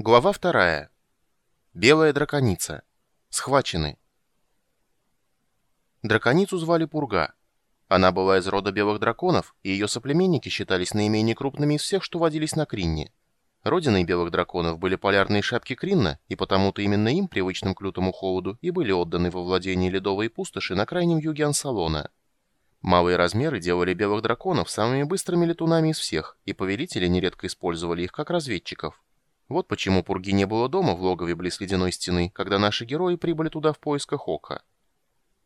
Глава вторая. Белая драконица. Схвачены. Драконицу звали Пурга. Она была из рода белых драконов, и ее соплеменники считались наименее крупными из всех, что водились на Кринне. Родиной белых драконов были полярные шапки Кринна, и потому-то именно им, привычным к лютому холоду, и были отданы во владение ледовые пустоши на крайнем юге Ансалона. Малые размеры делали белых драконов самыми быстрыми летунами из всех, и повелители нередко использовали их как разведчиков. Вот почему Пурги не было дома в логове близ ледяной стены, когда наши герои прибыли туда в поисках Ока.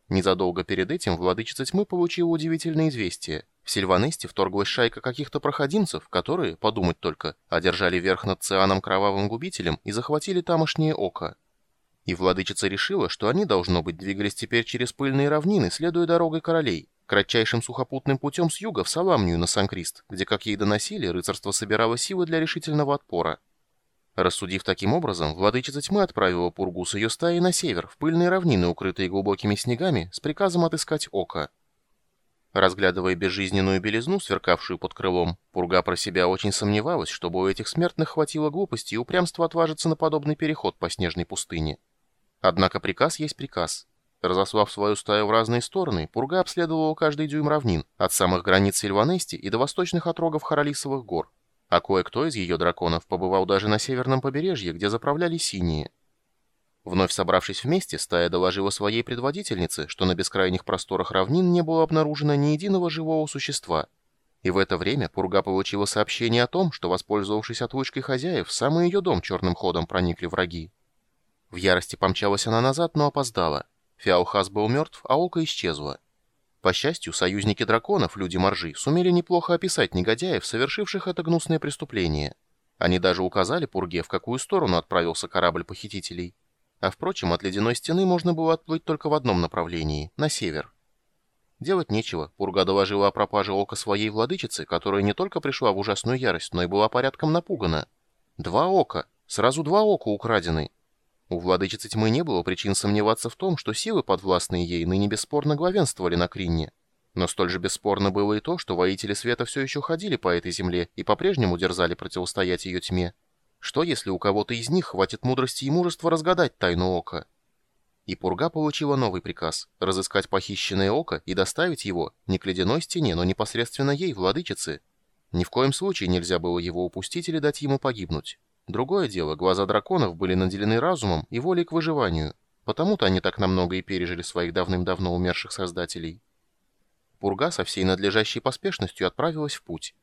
Незадолго перед этим владычица тьмы получила удивительное известие. В Сильванесте вторглась шайка каких-то проходимцев, которые, подумать только, одержали верх над Цианом Кровавым Губителем и захватили тамошнее Око. И владычица решила, что они, должно быть, двигались теперь через пыльные равнины, следуя дорогой королей, кратчайшим сухопутным путем с юга в Саламнию на Санкрист, где, как ей доносили, рыцарство собирало силы для решительного отпора. Рассудив таким образом, владычица тьмы отправила Пургу с ее стаей на север, в пыльные равнины, укрытые глубокими снегами, с приказом отыскать око. Разглядывая безжизненную белизну, сверкавшую под крылом, Пурга про себя очень сомневалась, чтобы у этих смертных хватило глупости и упрямства отважиться на подобный переход по снежной пустыне. Однако приказ есть приказ. Разослав свою стаю в разные стороны, Пурга обследовала каждый дюйм равнин, от самых границ Сильванести и до восточных отрогов Харалисовых гор, а кое-кто из ее драконов побывал даже на северном побережье, где заправляли синие. Вновь собравшись вместе, стая доложила своей предводительнице, что на бескрайних просторах равнин не было обнаружено ни единого живого существа. И в это время Пурга получила сообщение о том, что, воспользовавшись отлучкой хозяев, в самый ее дом черным ходом проникли враги. В ярости помчалась она назад, но опоздала. Фиаухас был мертв, а око исчезло. По счастью, союзники драконов, люди-моржи, сумели неплохо описать негодяев, совершивших это гнусное преступление. Они даже указали Пурге, в какую сторону отправился корабль похитителей. А впрочем, от ледяной стены можно было отплыть только в одном направлении, на север. Делать нечего, Пурга доложила о пропаже ока своей владычицы, которая не только пришла в ужасную ярость, но и была порядком напугана. Два ока, сразу два ока украдены. У владычицы тьмы не было причин сомневаться в том, что силы, подвластные ей, ныне бесспорно главенствовали на Кринне. Но столь же бесспорно было и то, что воители света все еще ходили по этой земле и по-прежнему дерзали противостоять ее тьме. Что, если у кого-то из них хватит мудрости и мужества разгадать тайну ока? И Пурга получила новый приказ — разыскать похищенное око и доставить его не к ледяной стене, но непосредственно ей, владычице. Ни в коем случае нельзя было его упустить или дать ему погибнуть. Другое дело, глаза драконов были наделены разумом и волей к выживанию, потому-то они так намного и пережили своих давным-давно умерших создателей. Пурга со всей надлежащей поспешностью отправилась в путь.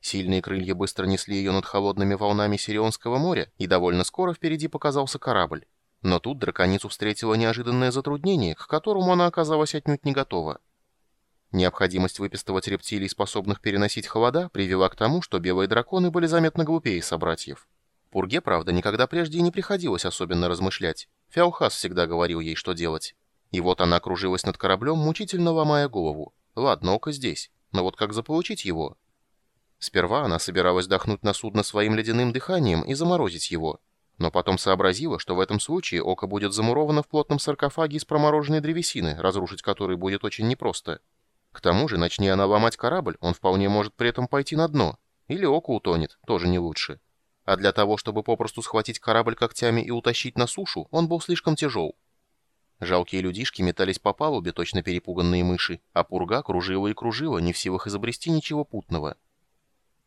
Сильные крылья быстро несли ее над холодными волнами Сирионского моря, и довольно скоро впереди показался корабль. Но тут драконицу встретило неожиданное затруднение, к которому она оказалась отнюдь не готова. Необходимость выпистывать рептилий, способных переносить холода, привела к тому, что белые драконы были заметно глупее собратьев. Пурге, правда, никогда прежде и не приходилось особенно размышлять. Фяухас всегда говорил ей, что делать. И вот она кружилась над кораблем, мучительно ломая голову. Ладно, око здесь. Но вот как заполучить его? Сперва она собиралась дохнуть на судно своим ледяным дыханием и заморозить его. Но потом сообразила, что в этом случае око будет замуровано в плотном саркофаге из промороженной древесины, разрушить который будет очень непросто. К тому же, начни она ломать корабль, он вполне может при этом пойти на дно. Или око утонет, тоже не лучше а для того, чтобы попросту схватить корабль когтями и утащить на сушу, он был слишком тяжел. Жалкие людишки метались по палубе, точно перепуганные мыши, а пурга кружила и кружила, не в силах изобрести ничего путного.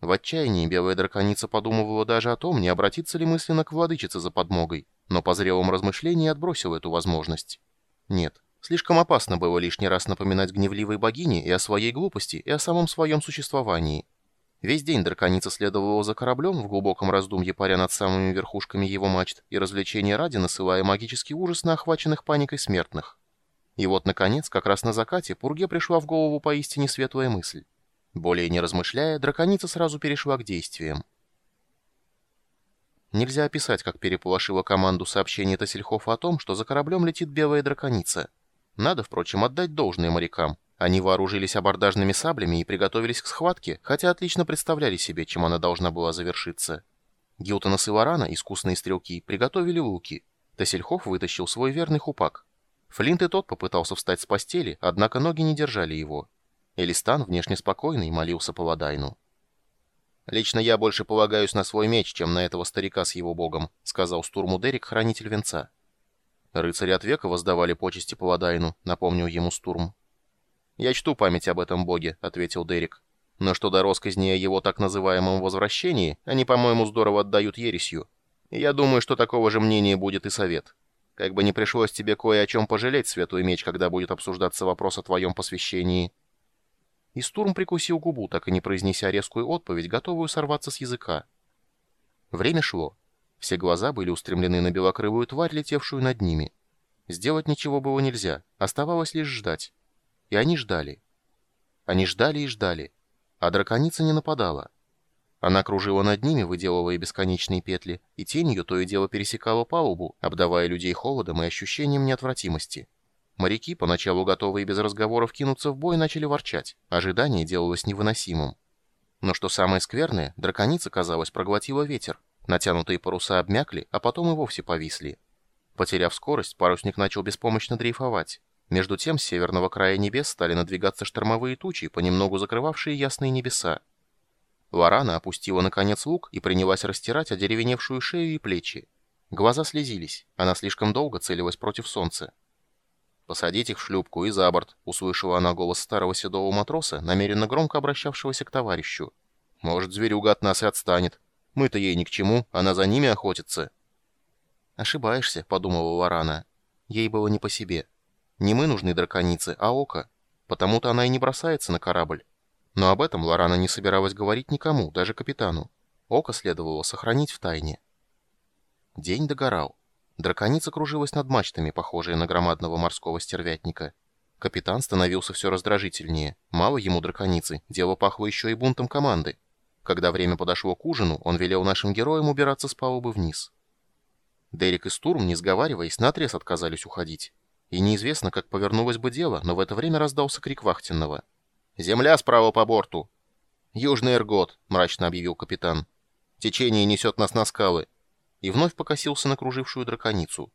В отчаянии белая драконица подумывала даже о том, не обратиться ли мысленно к владычице за подмогой, но по зрелом размышлении отбросила эту возможность. Нет, слишком опасно было лишний раз напоминать гневливой богине и о своей глупости, и о самом своем существовании. Весь день драконица следовала за кораблем, в глубоком раздумье паря над самыми верхушками его мачт, и развлечения ради насылая магический ужас на охваченных паникой смертных. И вот, наконец, как раз на закате, Пурге пришла в голову поистине светлая мысль. Более не размышляя, драконица сразу перешла к действиям. Нельзя описать, как переполошила команду сообщение Тассельхофа о том, что за кораблем летит белая драконица. Надо, впрочем, отдать должное морякам. Они вооружились абордажными саблями и приготовились к схватке, хотя отлично представляли себе, чем она должна была завершиться. Гилтонас и Варана, искусные стрелки, приготовили луки. Тассельхоф вытащил свой верный хупак. Флинт и тот попытался встать с постели, однако ноги не держали его. Элистан, внешне спокойный, молился по. «Лично я больше полагаюсь на свой меч, чем на этого старика с его богом», — сказал Стурму Дерек, хранитель венца. «Рыцари от века воздавали почести Паладайну», — напомнил ему Стурм. «Я чту память об этом боге», — ответил Дерек. «Но что до росказни о его так называемом возвращении, они, по-моему, здорово отдают ересью. И я думаю, что такого же мнения будет и совет. Как бы не пришлось тебе кое о чем пожалеть, Светлый Меч, когда будет обсуждаться вопрос о твоем посвящении». И Стурм прикусил губу, так и не произнеся резкую отповедь, готовую сорваться с языка. Время шло. Все глаза были устремлены на белокрылую тварь, летевшую над ними. Сделать ничего было нельзя, оставалось лишь ждать. И они ждали. Они ждали и ждали. А драконица не нападала. Она кружила над ними, выделывая бесконечные петли, и тень ее то и дело пересекала палубу, обдавая людей холодом и ощущением неотвратимости. Моряки, поначалу готовые без разговоров кинуться в бой, начали ворчать. Ожидание делалось невыносимым. Но что самое скверное, драконица, казалось, проглотила ветер. Натянутые паруса обмякли, а потом и вовсе повисли. Потеряв скорость, парусник начал беспомощно дрейфовать. Между тем, с северного края небес стали надвигаться штормовые тучи, понемногу закрывавшие ясные небеса. Лорана опустила наконец лук и принялась растирать одеревеневшую шею и плечи. Глаза слезились, она слишком долго целилась против солнца. «Посадить их в шлюпку и за борт», — услышала она голос старого седого матроса, намеренно громко обращавшегося к товарищу. «Может, зверюга от нас и отстанет. Мы-то ей ни к чему, она за ними охотится». «Ошибаешься», — подумала Варана. Ей было не по себе. Не мы нужны драконице, а око. Потому-то она и не бросается на корабль. Но об этом Лорана не собиралась говорить никому, даже капитану. Око следовало сохранить в тайне. День догорал. Драконица кружилась над мачтами, похожие на громадного морского стервятника. Капитан становился все раздражительнее. Мало ему драконицы, дело пахло еще и бунтом команды. Когда время подошло к ужину, он велел нашим героям убираться с палубы вниз. Дерек и Стурм, не сговариваясь, наотрез отказались уходить. И неизвестно, как повернулось бы дело, но в это время раздался крик вахтенного. «Земля справа по борту!» «Южный Эргот», — мрачно объявил капитан. «Течение несет нас на скалы и вновь покосился на кружившую драконицу.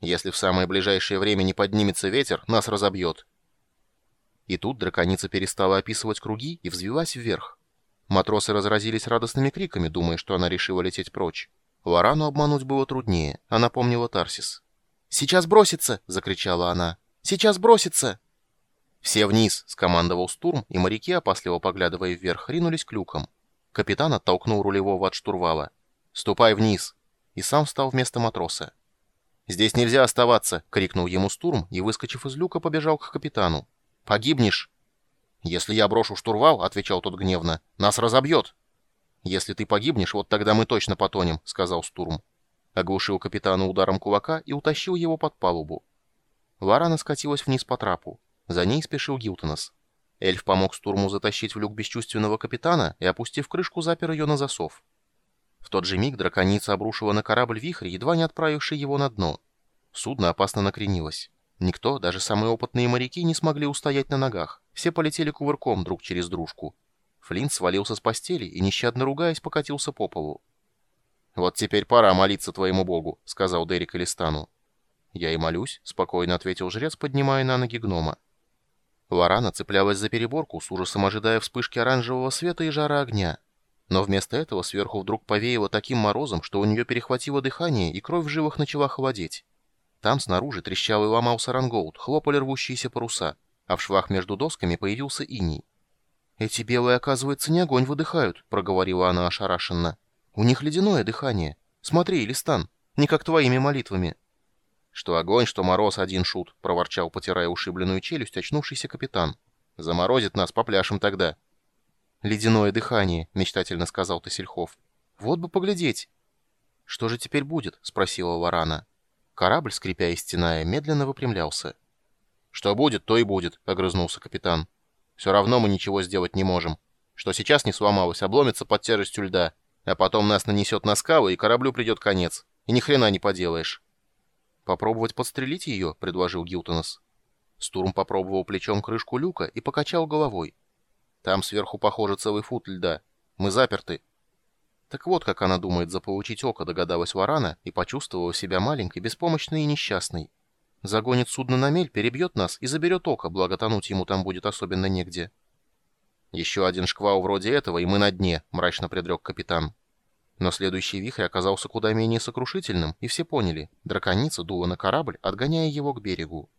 «Если в самое ближайшее время не поднимется ветер, нас разобьет». И тут драконица перестала описывать круги и взвилась вверх. Матросы разразились радостными криками, думая, что она решила лететь прочь. Лорану обмануть было труднее, она помнила Тарсис. «Сейчас бросится!» — закричала она. «Сейчас бросится!» «Все вниз!» — скомандовал Стурм, и моряки, опасливо поглядывая вверх, ринулись к люкам. Капитан оттолкнул рулевого от штурвала. «Ступай вниз!» и сам встал вместо матроса. «Здесь нельзя оставаться!» — крикнул ему Стурм и, выскочив из люка, побежал к капитану. «Погибнешь!» «Если я брошу штурвал», — отвечал тот гневно, — «нас разобьет!» «Если ты погибнешь, вот тогда мы точно потонем», — сказал Стурм. Оглушил капитана ударом кулака и утащил его под палубу. Ларана скатилась вниз по трапу. За ней спешил Гилтонос. Эльф помог Стурму затащить в люк бесчувственного капитана и, опустив крышку, запер ее на засов. В тот же миг драконица обрушила на корабль вихрь, едва не отправивший его на дно. Судно опасно накренилось. Никто, даже самые опытные моряки, не смогли устоять на ногах. Все полетели кувырком друг через дружку. Флинт свалился с постели и, нещадно ругаясь, покатился по полу. «Вот теперь пора молиться твоему богу», — сказал Дерек Элистану. «Я и молюсь», — спокойно ответил жрец, поднимая на ноги гнома. Лорана цеплялась за переборку, с ужасом ожидая вспышки оранжевого света и жара огня. Но вместо этого сверху вдруг повеяло таким морозом, что у нее перехватило дыхание, и кровь в жилах начала холодеть. Там снаружи трещал и ломался рангоут, хлопали рвущиеся паруса, а в швах между досками появился иней. «Эти белые, оказывается, не огонь выдыхают», — проговорила она ошарашенно. «У них ледяное дыхание. Смотри, Листан, не как твоими молитвами». «Что огонь, что мороз, один шут», — проворчал, потирая ушибленную челюсть, очнувшийся капитан. «Заморозит нас, попляшем тогда». «Ледяное дыхание», — мечтательно сказал Тосельхов. «Вот бы поглядеть». «Что же теперь будет?» — спросила Лорана. Корабль, скрипя и стеная, медленно выпрямлялся. «Что будет, то и будет», — огрызнулся капитан. «Все равно мы ничего сделать не можем. Что сейчас не сломалось, обломится под тяжестью льда, а потом нас нанесет на скалы, и кораблю придет конец. И ни хрена не поделаешь». «Попробовать подстрелить ее?» — предложил Гилтонос. Стурм попробовал плечом крышку люка и покачал головой. Там сверху, похоже, целый фут льда. Мы заперты. Так вот, как она думает заполучить око, догадалась Варана и почувствовала себя маленькой, беспомощной и несчастной. Загонит судно на мель, перебьет нас и заберет око, благо тонуть ему там будет особенно негде. «Еще один шквал вроде этого, и мы на дне», — мрачно предрек капитан. Но следующий вихрь оказался куда менее сокрушительным, и все поняли. Драконица дула на корабль, отгоняя его к берегу.